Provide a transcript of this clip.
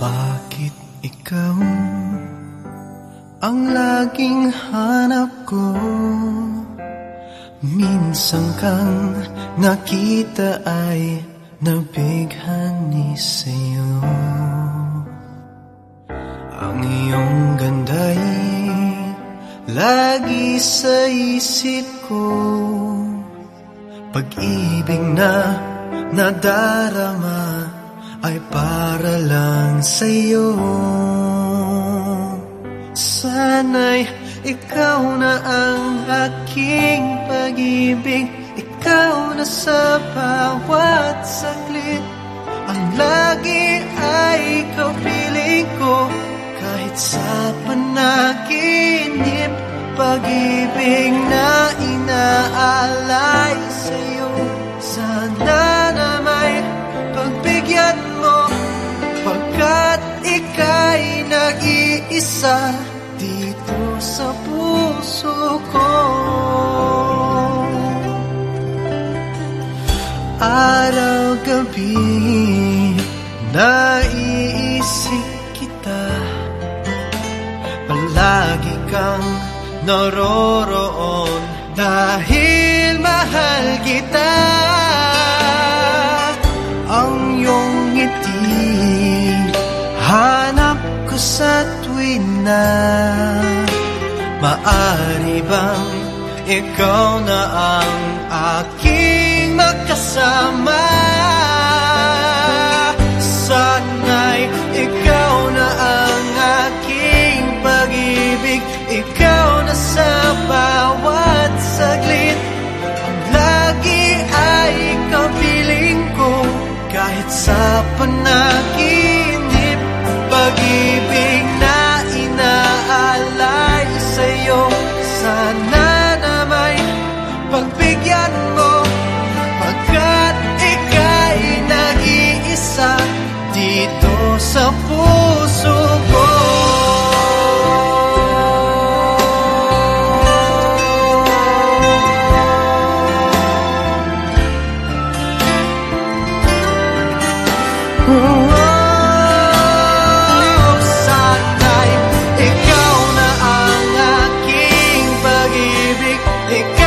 Bakit ikaw ang laging hanap ko? Minsan kang nakita ay nabighani sa'yo Ang iyong ganda'y lagi sa isip ko Pag-ibig na nadarama ay para lang sa'yo. Sana'y ikaw na ang aking pag-ibig. Ikaw na sa bawat saglit. Ang lagi ay ikaw piling ko. Kahit sa panaginip Pag-ibig na inaalay sa'yo. Sana nag-iisa Dito sa puso ko. Araw-gabi Naiisip kita. Palagi kang naroroon Dahil mahal kita sa tuwin na Maari bang ikaw na ang aking pagbigyan mo Pagkat ika'y nag-iisa Dito sa puso ko Ik